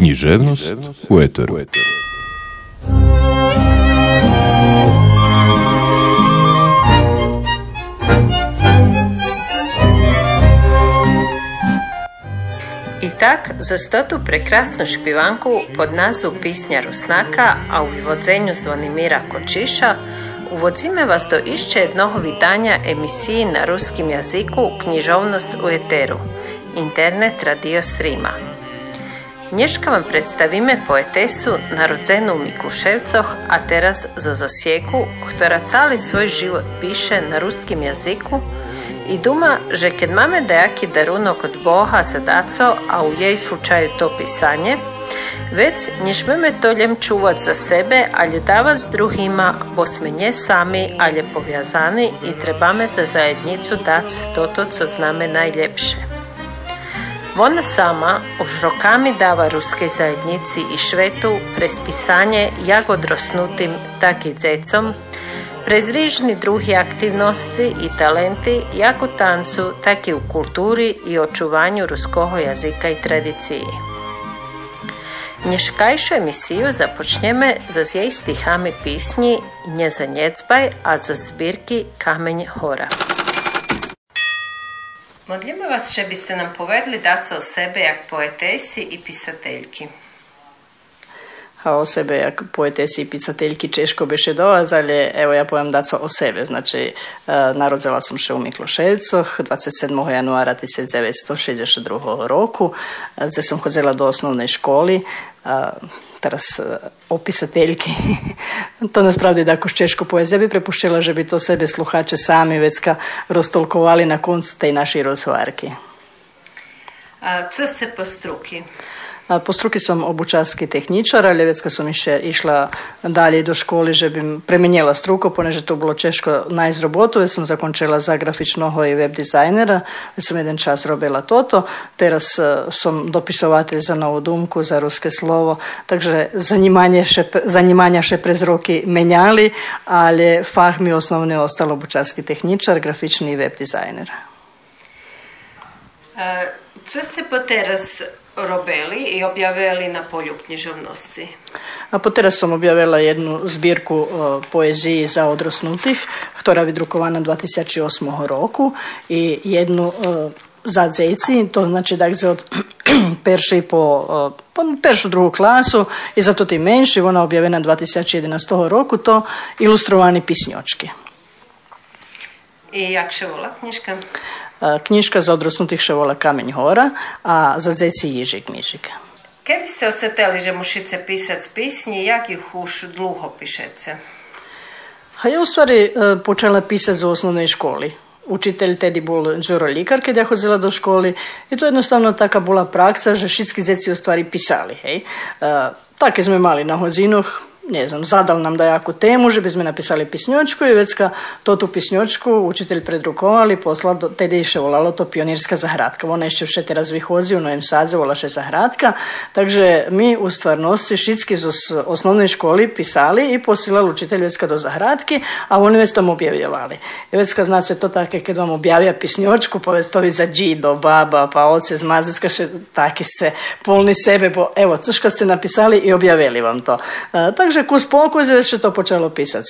Književnost u Eteru. I tak za stotu prekrasnu špivanku pod nazvu Pisnja Rusnaka, a u vyvodzenju Zvonimira Kočiša, uvodzime vas do išće jednoho vidanja emisiji na ruskim jaziku Knjižovnost u Eteru, internet radio Srima. Nješka vam predstavime poetesu narodzenu u Mikuševcoh, a teraz zo Zosijeku, która cali svoj život piše na ruskim jaziku i duma, že kad máme dejaki darunok od Boha za daco, a u jej slučaju to pisanje, već nješmeme to ljem čuvat za sebe, ali s drugima, bo sme nje sami, ali povjazani i trebame za zajednicu dac toto, co zname najljepše. Ona sama už rokami dava ruskej zajednici i švetu prespisanje jak odrosnutim, tak i prezrižni drugi aktivnosti i talenti jak u tancu, tak i u kulturi i očuvanju ruskoho jazika i tradiciji. Nješkajšu emisiju započnjeme zo jej stihami pisnji Nje za njecbaj, a zo zbirki Kamenj hora. Modlimy Was, biste nam povedli daco o sebe jak poetesi i pisateljki. A o sebe jak poetesi i pisateljki češko biše dolaz, ali evo ja povem daco o sebe. Znači, e, narodzela sam se u Mikloševcoh 27. januara 1962. roku, gdje sam hodzela do osnovne školi. Teraz e, o pisateljki. to nas pravdi da ako češko poezija bi prepuštila, že bi to sebe sluhače sami vecka roztolkovali na koncu tej našej rozhovarki. A co ste po struki? A Po struki som obučarski tehničar, ali vecka som iše, išla dalje do školi, že bi premenjela struko, poneže to bilo češko najz robotu, već sam zakončila za grafičnoho i web dizajnera, već sam jedan čas robila toto, teraz e, som dopisovatelj za novu dumku, za ruske slovo, takže zanimanje še, zanimanja še prez roky menjali, ali fah mi osnovne ostalo obučarski tehničar, grafični i web dizajner. A, co ste po teraz robili i objavili na polju književnosti? A poteraz som objavila jednu zbirku poeziji za odrasnutih, ktorá vydrukovana 2008 roku i jednu za dzeci, to znači dakle od perši po, po peršu drugu klasu i zato ti menši, ona objavena 2011 roku, to ilustrovani pisnjočki. I jak še vola knjižka? E, Knjižka za odrasnutih še vola Kameň hora, a za dzeci Jižik Mižik. Kedy ste oseteli, že mušice pisac pisnji, jak ih už dluho pišece? A ja u stvari e, počela pisati u osnovnoj školi. Učitelj tedy bol Đuro Likar, kad ja hodila do školi i to jednostavno taka bola praksa, že šitski dzeci u stvari pisali, hej. E, Také sme mali na hodzinoh, ne znam, zadal nam da jaku temu, že bi sme napisali pisnjočku i već ka to tu pisnjočku učitelj predrukovali, poslal, do, tedy še volalo to pionirska zahradka. Ona ještě še teraz vyhodzi u Nojem Sadze, vola še zahradka. Takže mi u stvarnosti šitski z os- osnovnoj školi pisali i posilali učitelj već do zahradki, a oni već tam objavljavali. I već znači to tako, kad vam objavija pisnjočku, pa već to vi za džido, baba, pa oce zmazecka še taki se polni sebe, bo evo, což kad ste napisali i objavili vam to. E, takže kus pokus već je to počelo pisati.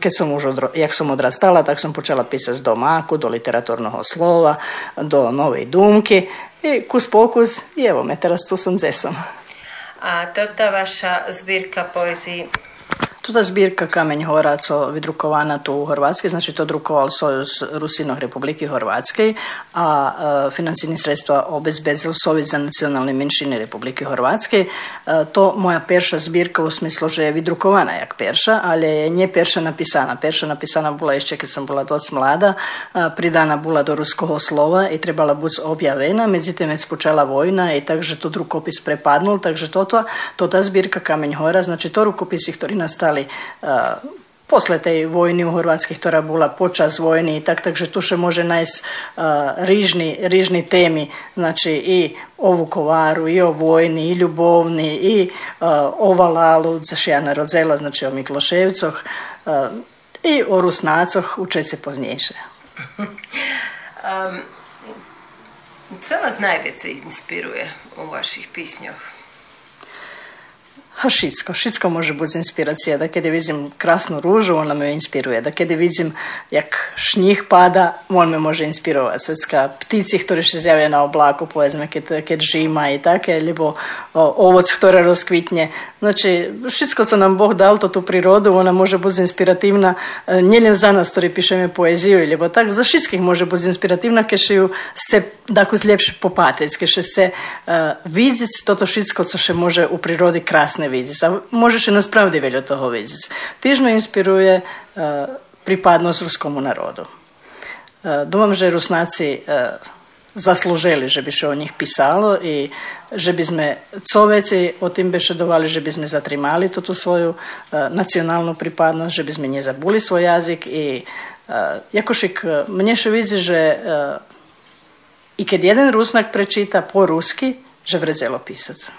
Kad sam už odro, jak sam odrastala, tak sam počela pisati do maku, do literaturnog slova, do nove dumki i kus pokus i evo me, teraz tu sam zesom. A to ta vaša zbirka poeziji Tuta zbirka Kameň Horaco vydrukovana tu u Hrvatskoj, znači to drukoval Sojuz Rusinog Republike Hrvatske, a e, financijni sredstva obezbezil Sovjet za nacionalne menšine Republike Hrvatske. E, to moja perša zbirka u smislu, že je vydrukovana jak perša, ali je nje perša napisana. Perša napisana bula ještě kad sam bila dost mlada, a, pridana bula do ruskoho slova i trebala buc objavena, međutim već počela vojna i takže to rukopis prepadnul, takže toto, to ta zbirka Kameň Hora, znači to rukopisi, ktorí nastali a, posle tej vojny u Hrvatskih, bola počas vojny i tak, takže tu še može najsť a, rižni, rižni temi, znači i o Vukovaru, i o vojni, i ljubovni, i a, o Valalu, zaš ja narodzela, znači o Mikloševcoch, a, i o Rusnacoch, učeć se poznejše. Um, co vas najviše inspiruje u vaših pisnjoh? A šitsko, šitsko može biti inspiracija. Da kada vidim krasnu ružu, ona me inspiruje. Da kada vidim jak šnih pada, on me može inspirovati. Svetska ptici, ktorí se zjavia na oblaku, povedzme, keď, keď žima i také, lebo ovoc, ktoré rozkvitne. Znači, všetko, co nam Bog dal, to tu prirodu, ona može biti inspirativna, e, nielen za nas, ktorí pišeme poeziju, lebo tak, za všetkých može biti inspirativna, keď ju se dako zljepše popatriť, keď se uh, vidieť toto všetko, co še može u prirodi krasne vidieť. A možeš i naspravdi veľa toho vidieť. Tiež me inspiruje uh, pripadnosť ruskomu narodu. Uh, Думам, že Rusnáci uh, zaslúžili, že by še o nich pisalo i že by sme co veci o tým bešedovali, že by sme zatrimali túto svoju uh, nacionálnu pripadnosť, že by sme nezabuli svoj jazyk i uh, jakošik, mne še vidí, že uh, i kad jedan Rusnak prečita po ruski, že vrezelo pisac.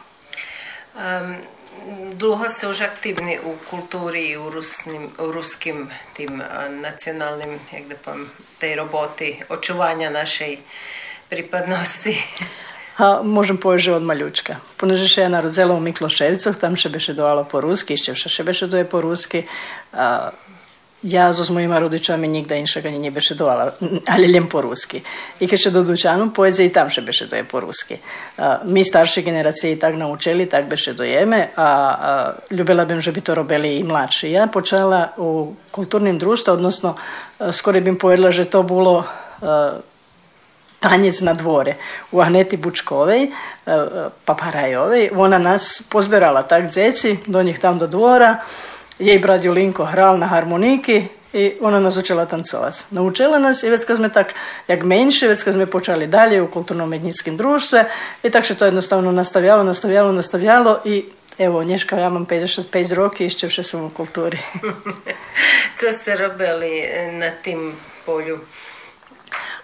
Um, dlho ste už aktivni u kulturi i u, rusnim, u ruskim tim nacionalnim, jak da povem, tej roboti očuvanja našej pripadnosti. A možem povedať, že od maljučka. Poneže še ja narodzela u Mikloševcoch, tam še beše dojala po ruski, ešte še beše doje po ruski. A, ja s mojima rodičami nikda inšak ani nebeše dovala, ali len po rusky. I keď do dućanu poezije i tam še beše doje po rusky. A, my staršie generácie i tak naučili, tak beše dojeme, a, a ljubila bym, že by to robili i mladší. Ja počala u kulturnim društva, odnosno skoro bym povedala, že to bolo tanjec na dvore u Aneti Bučkovej, Paparajovej. Ona nas pozberala tak djeci, do njih tam do dvora, jej brat Julinko hral na harmoniki i ona nas učila tancovac. Naučila nas i već kad smo tak, jak menši, već kad smo počali dalje u kulturno-mednickim društve i tak se to jednostavno nastavljalo, nastavljalo, nastavljalo i evo, Nješka, ja mam 55 roki i išćevše sam u kulturi. Co ste robili na tim polju?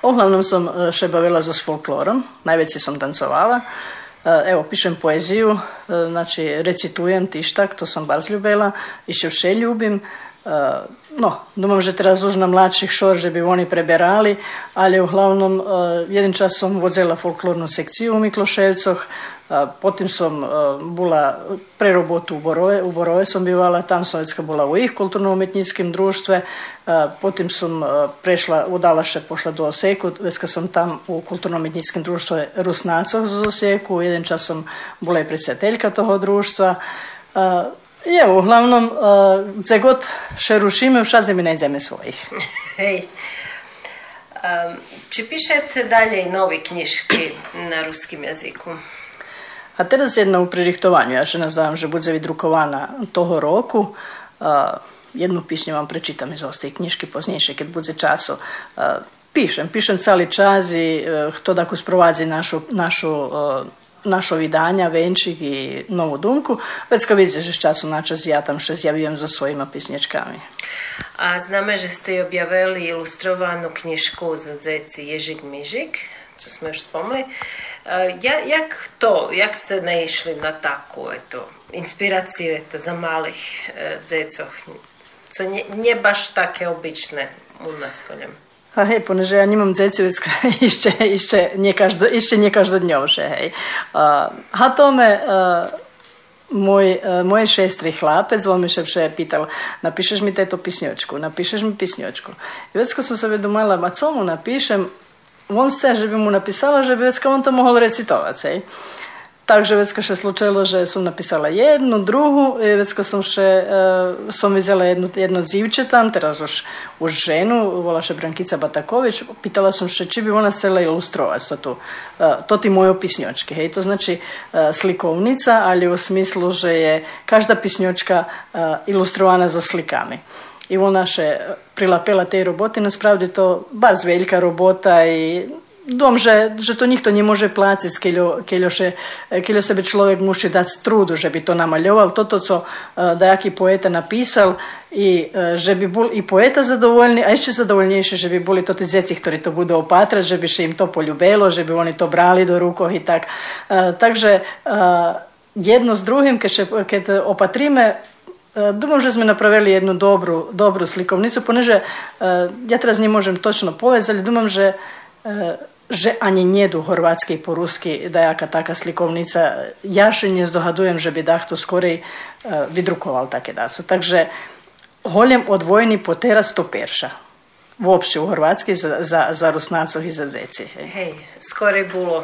Uglavnom sam še bavila s folklorom, najveći sam tancovala. Evo, pišem poeziju, znači recitujem tištak, to sam bar zljubela, i še vše ljubim no, domam, že teraz už na mladších šor, že by oni preberali, ale uglavnom e, jeden čas som vozila folklornu sekciju u Mikloševcoh, e, potom som e, bila pre robotu u borove u Borove sam bivala, tam sam već bila u ih kulturno-umetnijskim društve, potim sam prešla, udala še pošla do Oseku, već som sam tam u kulturno-umetnijskim društvu Rusnacov z Oseku, jeden čas sam bila i predsjeteljka toho društva, Evo, uglavnom, gdje god še rušime, všadze mi najdzeme svojih. Hej. Um, či pišete dalje i novi knjižki na ruskim jeziku? A teraz jedna u pririhtovanju, ja še nazdavam, že bude vydrukovaná toho roku. A, jednu písňu vám prečítam iz ostej knižky poznejšie, keď bude času. A, píšem, píšem celý čas i kto tako sprovádzi našu, našu našo vydanja, venčik i novu dumku. Već kad vidite, že času na čas ja tam še zjavim za svojima pisnječkami. A znamo, že ste objavili ilustrovanu knjižku za dzeci Ježik Mižik, co smo još spomli. Ja, jak to, jak ste naišli na takú eto, inspiraciju eto, za malih e, dzecoch, co nie baš také obyčné u nás koľem? A hej, poneže ja nemám dzecu ešte, ešte, nie ešte nie každodňovšie, hej. Uh, a uh, môj, uh, môj šestri chlapec, on mi šepše pýtal, napíšeš mi tejto pisňočku, napíšeš mi pisňočku. I vecko som sa vedomala, ma co mu napíšem, on chce, že by mu napísala, že by on to mohol recitovať. Hej. Takže vecko še slučajilo, že som napísala jednu, druhú, vecko som še, uh, som videla jednu, jedno dzivče tam, teraz už, už ženu, volá še Brankica Bataković, pitala som še, či by ona chcela ilustrovať toto, uh, to ti moje pisňočky. Hej, to znači slikovnica, ali u smislu, že je každá pisňočka uh, ilustrovana so slikami. I ona še prilapela tej roboty, naspravdi to baš veľká robota i dom, že, že to nikto nie može placiť, keľo, keľo, še, keľo sebe človek musí dať trudu, že by to namaljoval. Toto, co uh, dajaký poeta napísal, i uh, že by bol i poeta zadovoljný, a ešte zadovoljnejšie, že by boli to tí zeci, ktorí to budú opatrať, že by še im to poľubelo, že by oni to brali do rukoh i tak. Uh, takže uh, jedno s druhým, keď, keď opatríme, Думам, že sme napravili jednu dobru, dobru slikovnicu, poneže ja teraz nie môžem točno povedať, ale думам, že že ani njedu horvatski i po-ruski da jaka taka slikovnica. Ja še nie zdohadujem, že by dachto skorej uh, vydrukoval také dasu. Takže holjem odvojeni po teraz to perša. Uopšte u Hrvatskoj za, za, za Rusnacov i za Zeci. Hej, hej skorej bilo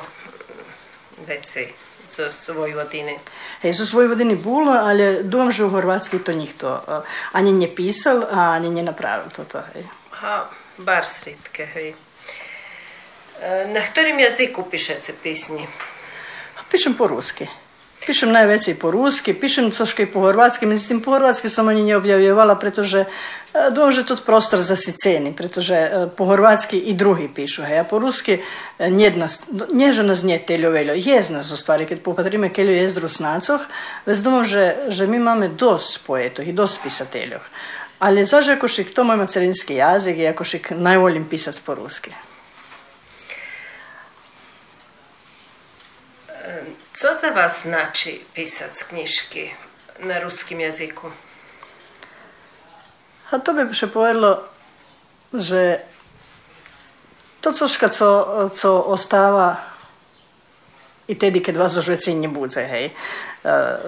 veci zo Vojvodine. Hej, zo Vojvodine bilo, ali dom, že u Hrvatskoj to nikto uh, ani ne pisal, a ani ne napravil toto. Hej. Ha, bar sritke, hej. E, Na którym języku piszecie pісні? Пишемо по-русски. Пишемо najwięcej po-ruski, piszemy troszkę po chorwacki, međutim po chorvatski sam oni nie objavljivala, pretože dođe tot prostor za siceni, pretože po chorvatski i drugi pišu, hej, a po ruski njedna, nježena znje teljo veljo, jezna u stvari, kad popatrime keljo jezdru snacoh, već думав, že, že mi mame dos poetoh i dos pisateljoh. Ali zaže akošik, to moj macerinski jazik i akošik najvoljim pisac po ruski. Co za vas znači pisac knjiški na ruskim jeziku? A to by še povedalo, že to coška, co, co ostáva i tedy, keď vás už veci nebudze, hej.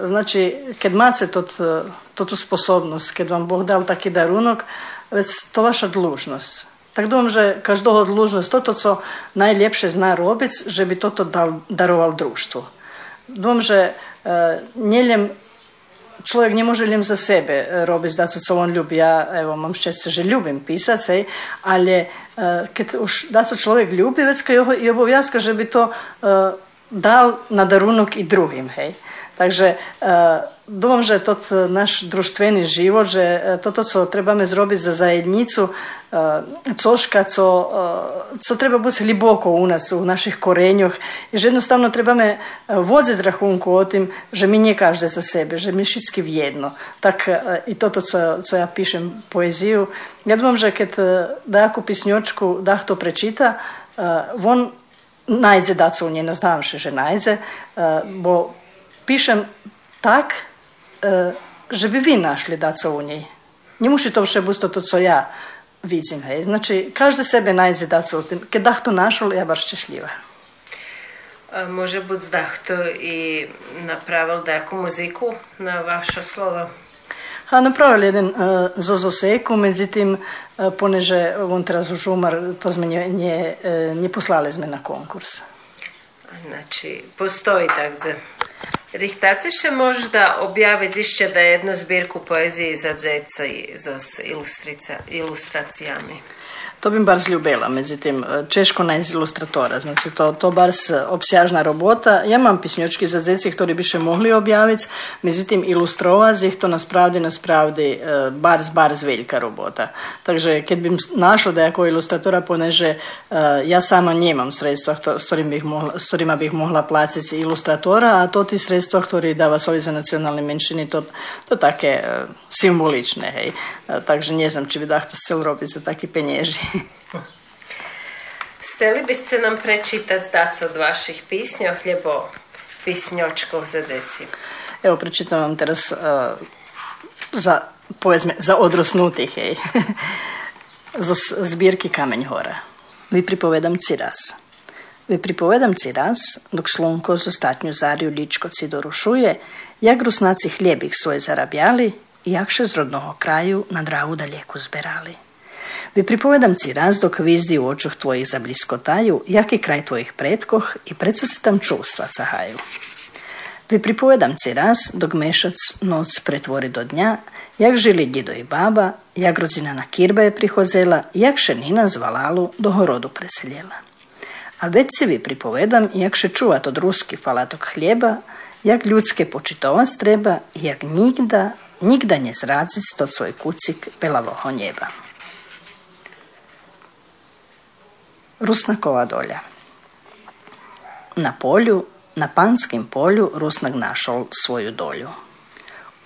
Znači, keď máte tot, toto sposobnosť, keď vám Boh dal taký darunok, to vaša dlužnosť. Tak думам, že každého dlužnosť, toto, co najlepšie zná robiť, že by toto dal, daroval družstvu. Dom že e, njeljem človek ne može ljem za sebe e, robiti da su co on ljubi. Ja evo mam šteće, že ljubim pisac, ej, ali e, kad už da su človek ljubi, već i obovjazka že bi to dal na darunok i drugim. Hej. Takže Думам, že tot naš društveni život, že toto, co trebame zrobiť za zajednicu, coška, co, co treba biti hliboko u nas, u naših korenjoh, i že jednostavno trebame voditi rachunku o tim, že mi nije každe za sebe, že mi šitski vjedno. Tak i toto, co, co ja pišem poeziju, ja думам, že kad da jaku pisnjočku dah to prečita, on najdze dacu u nje, ne znam še, že najdze, bo pišem tak, že by vy našli daco u njej. Nie musi to vše busto to, co ja vidim. Hej. Znači, každe sebe najde daco u tim. Kad dah to našol, ja bar šťastlivá. Може бути здахто і направив деяку музику на ваше слово? A napravili jeden uh, zozoseku, međutim, uh, poneže on teraz už umar, to sme nje, nje, uh, nje poslali sme na konkurs. Znači, postoji tak Richtaci še možda objaviti išće da jednu zbirku poezije za dzeca i s ilustracijami. To bym bar zljubila, međutim, češko na ilustratora, znači to, to bar obsjažna robota. Ja mam pisnjočki za zeci, ktorí by še mohli objaviti, međutim, ilustrovati ih, to naspravdi, naspravdi bar bar veljka robota. Takže, keď bym našao da jako ilustratora poneže, ja sama nemam sredstva s, ktorým bih mohla placiti ilustratora, a to ti sredstva, ktorí dáva Sovi za nacionalne menšiny, to, to také symbolične, hej. Takže ne znam, či bi da chcel robiť za taký penježi. Steli biste nam prečitati zdac od vaših pisnjo, hljebo pisnjočkov za deci? Evo, prečitam vam teraz uh, za, povedzme, za odrosnutih, hej. za zbirki Kameň hora. Vi pripovedam ci raz. Vi pripovedam ci raz, dok slunko z ostatnju zarju ličkoci dorušuje, jak rusnaci hljebih svoj zarabjali, jak še z rodnoho kraju na dravu daljeku zberali. Vi pripovedam ci raz dok vizdi u očuh tvojih zabliskotaju, jaki kraj tvojih pretkoh i predso se tam čustva cahaju. Vi pripovedam ci raz dok mešac noc pretvori do dnja, jak žili djedo i baba, jak rodzina na kirba je prihozela, jak šenina zvalalu do horodu preseljela. A već si vi pripovedam, jak še čuvat od ruski falatok hljeba, jak ljudske počitovat treba, jak nigda, nigda nje zrazic to svoj kucik belavoho njeba. Rusnakova dolja. Na polju, na panskim polju Rusnak našol svoju dolju.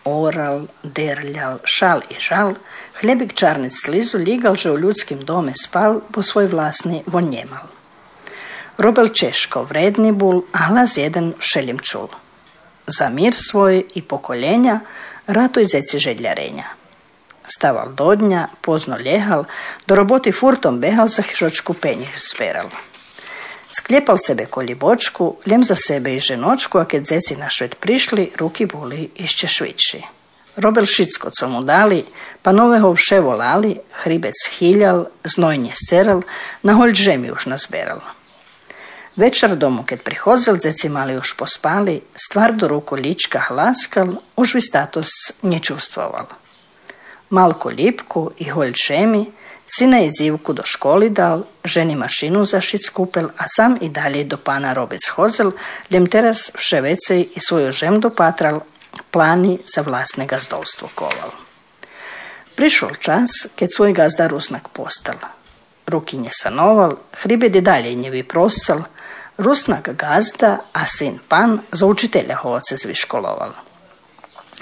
Oral, derljal, šal i žal, hljebik čarnic slizu ligal, že u ljudskim dome spal, po svoj vlasni vonjemal. Robel Češko, vredni bul, a glas jedan šeljem čul. Za mir svoj i pokoljenja, rato i zeci željarenja staval do dnja, pozno ljehal, do roboti furtom behal za hižočku penje speral. Sklijepal sebe kolji bočku, ljem za sebe i ženočku, a kad zeci na švet prišli, ruki boli išće švići. Robel šicko co mu dali, pa noveho vše volali, hribec hiljal, znojnje seral, na holj žemi už nazberal. Večer domu kad prihozel, zeci mali už pospali, stvar do ruku lička hlaskal, už vi status nje. Malko lipku i holj žemi, Sina je zivku do školi dal, ženi mašinu zašit skupel, a sam i dalje do pana robec hozel, ljem teraz vše i svoju žem dopatral, plani za vlasne gazdolstvo koval. Prišel čas, keď svoj gazda Rusnak postal. Rukinje sanoval, hribed je dalje njevi proscal, Rusnak gazda, a sin pan za učitelja hovace zviškoloval.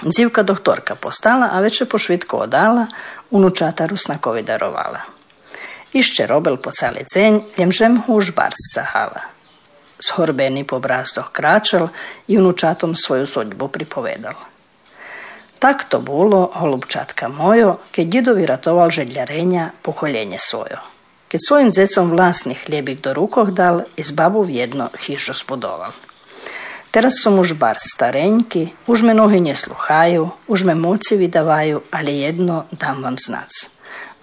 Zivka doktorka postala, a već je pošvitko odala, unučata Rusnakovi darovala. Išće robel po cali cenj, ljemžem huž barsca hala. Shorbeni po brazdoh kračal i unučatom svoju sudbu pripovedal. Tak to bulo, holubčatka mojo, keď djedovi ratoval željarenja pokoljenje svojo. Keď svojim zecom vlasnih hljebik do rukoh dal, iz babu jedno hižo zbudoval. Teraz som už bar starenjki, už me nohi nohy nesluhaju, už me moci vydavaju, ali jedno dam vam znac.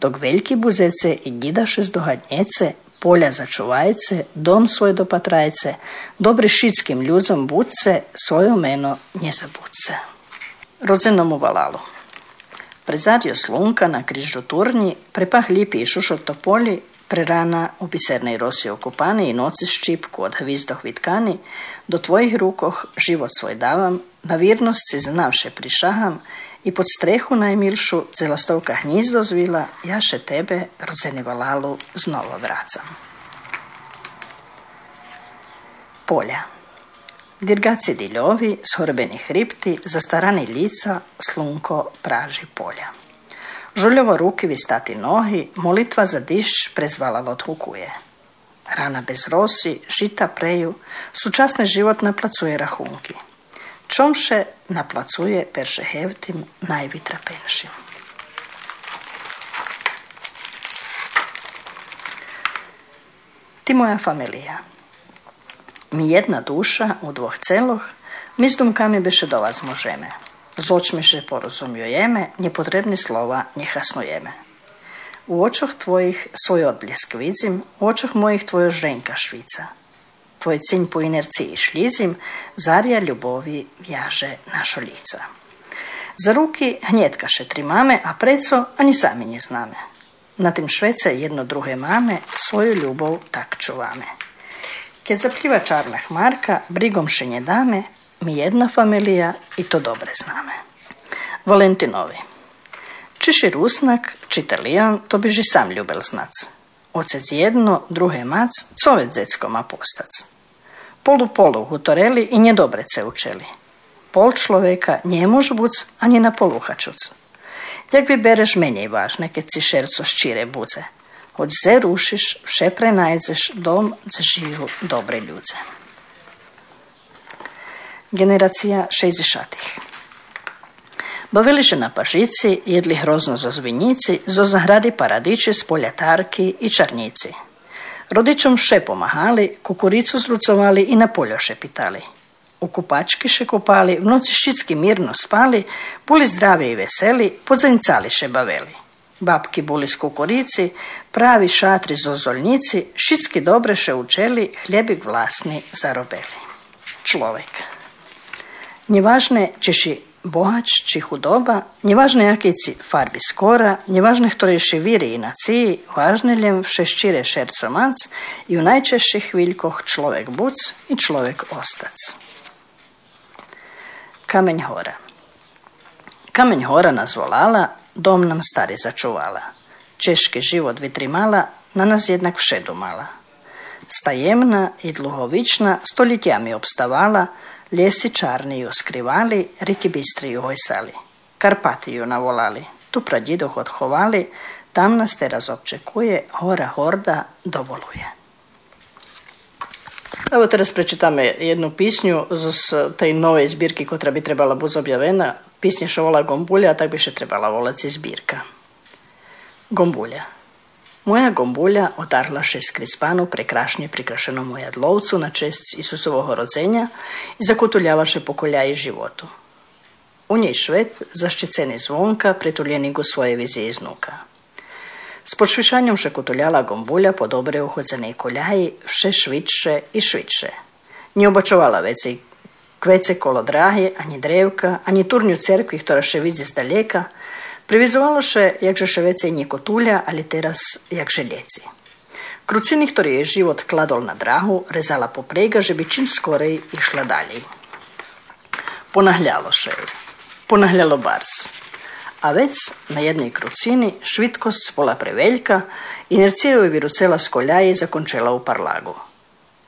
Dok veljki buzece i gidaše zdohadnjece, polja začuvajce, dom svoj dopatrajce, dobri šitskim ljuzom buce, svojo meno nje zabuce. Rodzenom u Valalu. Prezadio slunka na križu turni, prepah lipi i šušo topoli, Prerana u bisernej rosi okupani i noci ščipku od hvizdoh vitkani, do tvojih rukoh život svoj davam, na virnost si znavše prišaham i pod strehu najmilšu zelastovka hnjizdo zvila, jaše tebe, rodzeni valalu, znova vracam. Polja Dirgaci diljovi, shorbeni hripti, zastarani lica, slunko praži polja. Žuljovo ruki vi stati nohi, molitva za diš prezvala odhukuje. Rana bez rosi, žita preju, sučasne život naplacuje rahunki. Čomše naplacuje perše hevtim najvitra penšim. Ti moja familija. Mi jedna duša u dvoh celoh, mi s dumkami beše dolaz možeme. Z očmi še porozumujeme, nepotrebne slova nehasnujeme. U očoh tvojih svoj odbljesk vidim, u očoh mojih tvoja žrenka švica. Tvoj cinj po inerciji šljizim, zarja ljubovi vjaže našo lica. Za ruki hnjetkaše tri mame, a preco ani sami nje zname. Na tim švece jedno druge mame svoju ljubov tak čuvame. Kad zapliva čarna hmarka, brigom šenje dame, mi jedna familija i to dobre zname. Valentinovi. Čiši rusnak, čitalijan, to biži sam ljubel znac. Ocec jedno, druge mac, covec zeckoma postac. Polu polu hutoreli i nje dobrece učeli. Pol človeka njemu žbuc, a nje na poluhačuc. Jak bi bereš menje važne, keď si šerco ščire budze. Hoć ze rušiš, vše prenajdeš dom za živu dobre ljudze. Generacija 60 Bavili se na pažici, jedli hrozno za zvinjici, zo zahradi paradiči s poljatarki i čarnici. Rodičom še pomahali, kukuricu zrucovali i na poljoše pitali. U kupački še kopali, v noci ščitski mirno spali, boli zdravi i veseli, podzajncali še baveli. Babki boli s kukurici, pravi šatri zozoljnici, šitski dobre še učeli, hljebik vlasni zarobeli. Človek. Nieważne, czy si bohač, či hudoba, nieważne jakiej ci farbi skora, nieważne ktorej si viri i naciji, važne ljem vše ščire šerco mac i u najčešćih chvíľkoch človek buc i človek ostac. Kameň hora Kameň hora nas volala, dom nam stari začuvala. Češki život vitrimala, na nas jednak vše dumala. Stajemna i dluhovična, stoljetjami obstavala, Ljesi čarni ju skrivali, riki bistri ju hojsali. Karpati ju navolali, tu pradjidoh tam nas te razopčekuje, hora horda dovoluje. Evo teraz prečitame jednu pisnju z tej nove zbirki, koja bi trebala biti objavena. Pisnja vola Gombulja, tak bi še trebala volati zbirka. Gombulja. Moja gombulja otarlaše skriz panu prekrašnje prikrašeno moja dlovcu na čest Isusovog rodzenia i zakutuljavaše po koljaji životu. U njej švet, zaščiceni zvonka, prituljeni go svoje vizije iznuka. S podšvišanjem še kutuljala gombulja po dobre uhodzene koljaji, vše švitše i švitše. Nie obačovala veci kvece kolo drahe, ani drevka, ani turnju cerkvi, która še vidzi z Privezowało się jakże Szwecja niekotulia, ale teraz jakże leci. Kruci to je život kladol na drahu, rezala poprega, že bi čim skorej išla dalej. Ponahljalo še je. Ponahljalo bars. A već na jednoj krucini švitkost spola preveljka, inercija je virucela s kolja i zakončela u parlagu.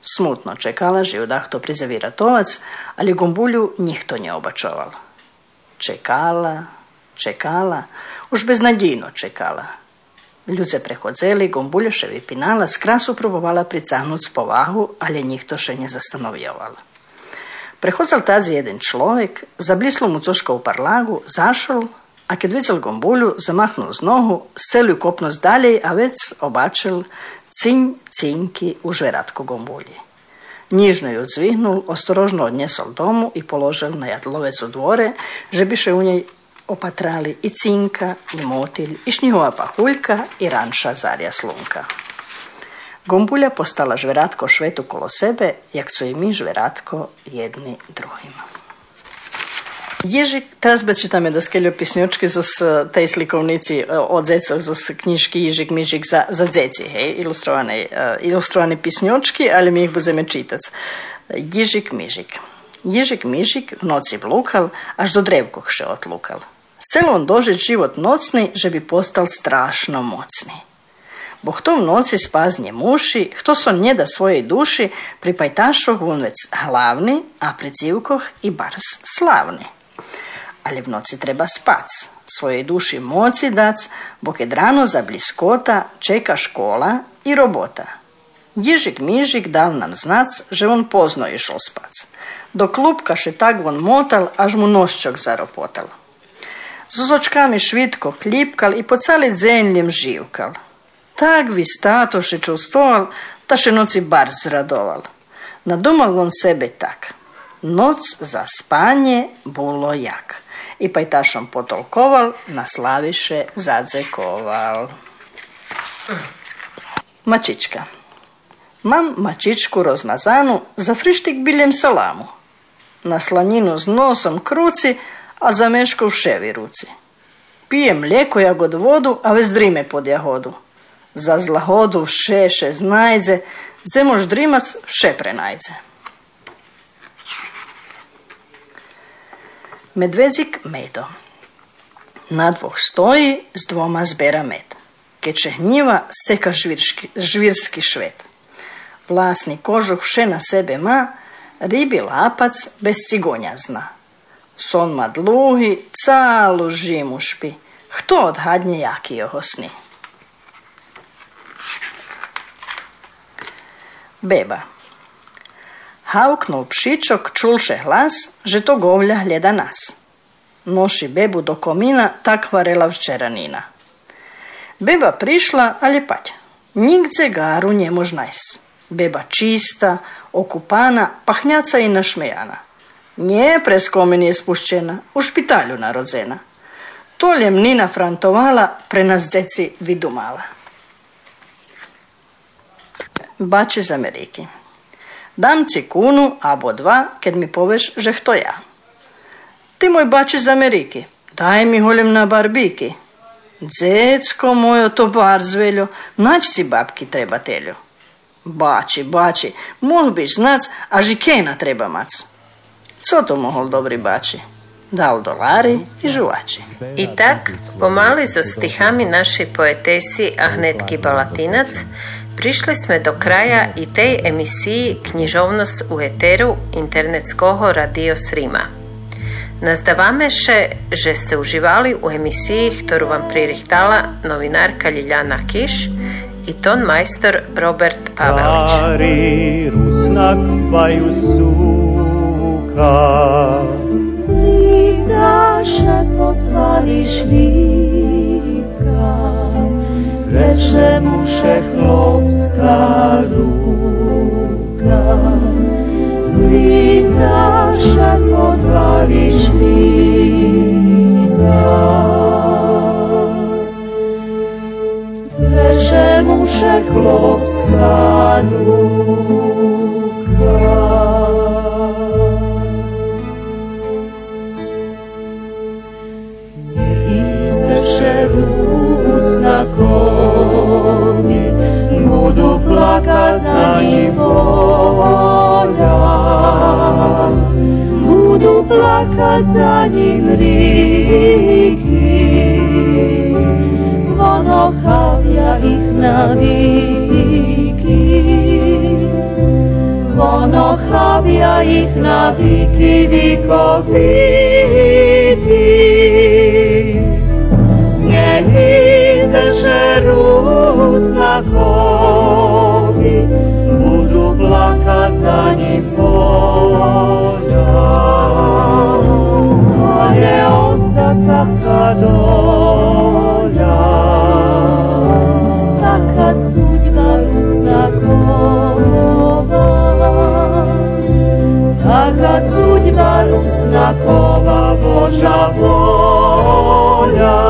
Smutno čekala že odahto prizavira tovac, ali gumbulju njih to nje obačovala. Čekala, Čekala, už beznadejno čekala. Ľudze prechodzeli, gombuljaševi pinala s krasu probovala pricahnuť z povahu, ale nikto še nezastanovjoval. Prehodzal tazi jeden človek, zablislo mu coška u parlagu, zašol, a keď videl gombulju, zamahnul z nohu, scelju kopnosť dalej a vec obačil ciň cinky u žveratku gombulji. Nižno ju odzvihnul, ostorožno odnesol domu i položil na jadlovec u dvore, že biše u njej opatrali i cinka, i motilj, i šnjihova pahuljka, i ranša zarja slunka. Gombulja postala žveratko švetu kolo sebe, jak su i mi žveratko jedni drugima. Ježik, teraz bez čitame da skeljo pisnjočki z tej slikovnici e, od zecov, z knjižki Ježik Mižik za, za dzeci, hej, ilustrovane, uh, ilustrovane pisnjočki, ali mi ih budeme čitac. Ježik Mižik. Ježik Mižik noci vlukal, až do drevkog še otlukal. Chcel on život nocný, že by postal strašno mocný. Bo kto v noci spazne muši, kto so da svojej duši, pri pajtašoch on vec hlavni, a pri civkoch i bars slavni. Ali v noci treba spac, svojej duši moci dac, bo keď rano za bliskota čeka škola i robota. Jižik Mižik dal nam znac, že on pozno išol spac. Do klupka še tak on motal, až mu noščok zaropotal. Z očkami švitko klipkal i po cali zemljem živkal. Tak vi statoše čustoval, še noci bar zradoval. Nadumal on sebe tak. Noc za spanje bulo jak. I pajtašom potolkoval, na slaviše zadzekoval. Mačička. Mam mačičku rozmazanu za frištik biljem salamu. Na slaninu z nosom kruci, a za meško v ševi ruci. Pije mlijeko jagod vodu, a vez drime pod jahodu. Za zlahodu še znajdze, zemož drimac še prenajze. Medvezik medo. Na dvoh stoji, s dvoma zbera med. Keče hnjiva, seka žvirski švet. Vlasni kožuh še na sebe ma, ribi lapac bez cigonja zna. Dluhi, calu žimu špi. Hto odhadne, jaki jeho sni? Beba. Hauknul pšičok, čulše hlas, že to govlja gleda nas. Noši bebu do komina, tak varela včeranina. Beba prišla, ali pać. Nigdje garu nie mož najs. Beba čista, okupana, pahnjaca i našmejana. Nie prez komen je spuščena, u špitalju narodzena. Toljem Nina frantovala, pre nas djeci vidumala. Bači z Ameriki. Dam ci kunu, abo dva, kad mi poveš, že hto ja. Ti moj bači z Ameriki, daj mi holjem na barbiki. Dzecko mojo to bar zveljo, naći si babki treba telju. Bači, bači, moh biš znac, a žikena treba mac. Co to mohol dobri bači? Dal dolari i žuvači. I tak, pomali so stihami našej poetesi Ahnetki Balatinac, prišli sme do kraja i tej emisiji Knjižovnost u eteru internetskoho radio Srima. Nazdavame še, že ste uživali u emisiji, ktorú vám pririhtala novinárka Ljiljana Kiš i ton majstor Robert Pavelić. Stari rusnak ducha. Si zawsze potwalisz bliska, lecz wszechlopska ruka. Si zawsze potwalisz bliska, lecz wszechlopska ruka. pani powołania. Budu płakać za nim riki, wonochawia ich na wiki. Wonochawia ich na wiki, wiko, wiki. Nie widzę, że rósł znakowi, плакать за ним доля. Але оста така доля, така судьба руснакова, така судьба руснакова, Божа воля.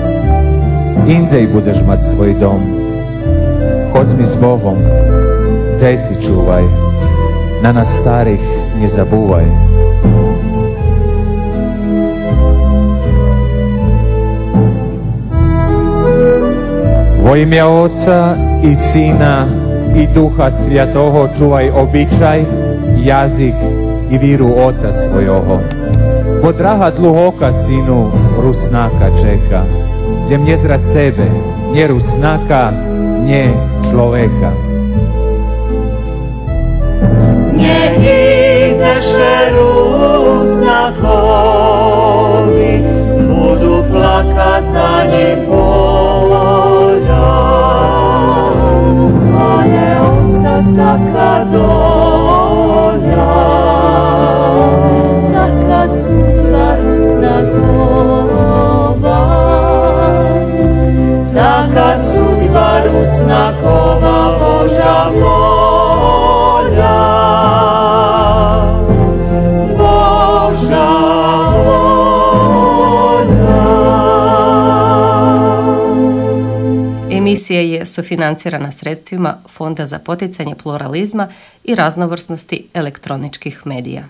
indzej budeš mać svoj dom. Chodz mi s Bogom, zeci čuvaj, na nas starih nie zabuvaj. Vo ime Oca i Sina i Duha Svjatoho čuvaj običaj, jazik i viru Oca svojoho. Bo draha dluhoka sinu Rusnaka čeka, gdje mnje zrad sebe, nje Rusnaka, nje človeka. Sufinancirana sredstvima Fonda za poticanje pluralizma i raznovrsnosti elektroničkih medija.